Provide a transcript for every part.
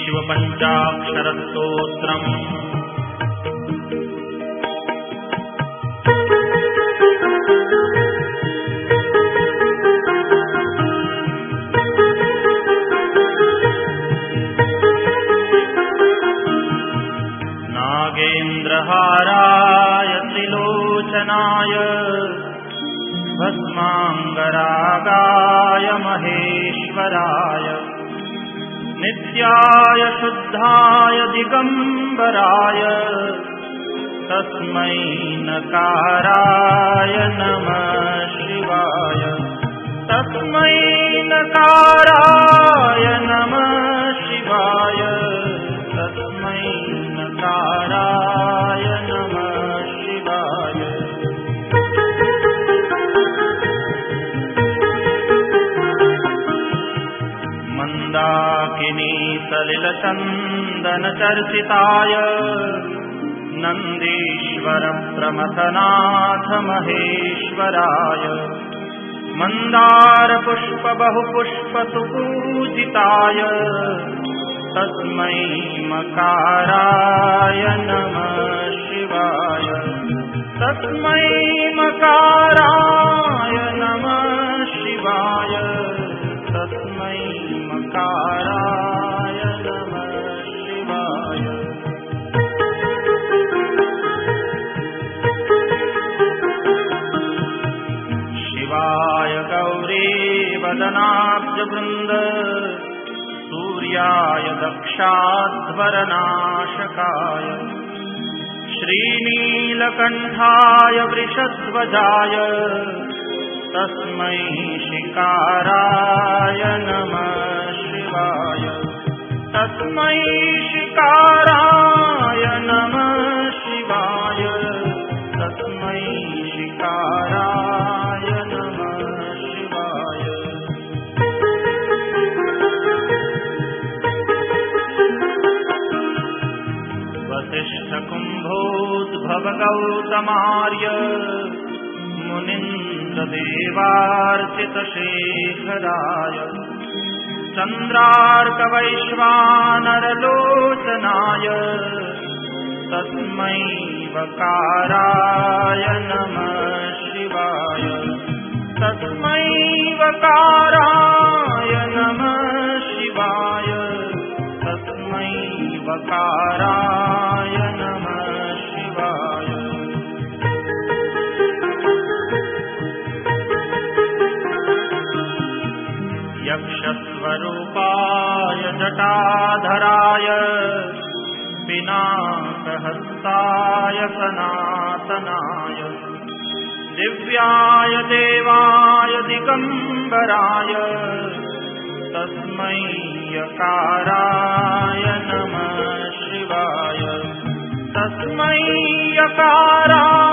शिवपञ्चाक्षरस्तोत्रम् नागेन्द्रहाराय त्रिलोचनाय भस्माङ्गरागाय महेश्वराय नित्याय शुद्धाय दिगम्बराय तस्मै नकाराय नमः शिवाय। तस्मै नकाराय मन्दाकिनी सलिलचन्दनचर्चिताय नन्दीश्वरप्रमथनाथ महेश्वराय मन्दारपुष्पबहुपुष्पसुपूजिताय तस्मै मकाराय नमः शिवाय तस्मै मकाराय तस्मै मकाराय नमः शिवाय। शिवाय गौरीवदनाब्जवृन्द सूर्याय दक्षाध्वरनाशकाय श्रीनीलकण्ठाय वृषध्वजाय तस्मै शिकाराय नमः शिवाय। तस्मै शिकाराय नमः शिवाय। शिवाय। वसिष्ठकुम्भोद्भवगौतमार्य मुनीन्द्रदेवार्चितशेखराय चन्द्रार्कवैश्वानरलोचनाय। तस्मै वकाराय नमः शिवाय। तस्मै वकाराय नमः शिवाय। तस्मै वकाराय यक्षस्वरूपाय जटाधराय पिनाकहस्ताय सनातनाय दिव्याय देवाय दिगम्बराय तस्मै यकाराय नमः शिवाय। तस्मै यकाराय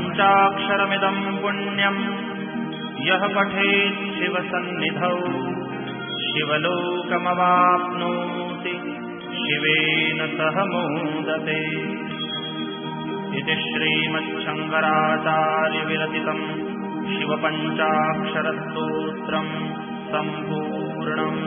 पञ्चाक्षरमिदम् पुण्यम् यः पठेत् शिवसन्निधौ शिवलोकमवाप्नोति शिवेन सह मोदते। इति श्रीमच्छङ्कराचार्यविरचितम् शिवपञ्चाक्षरस्तोत्रम् सम्पूर्णम्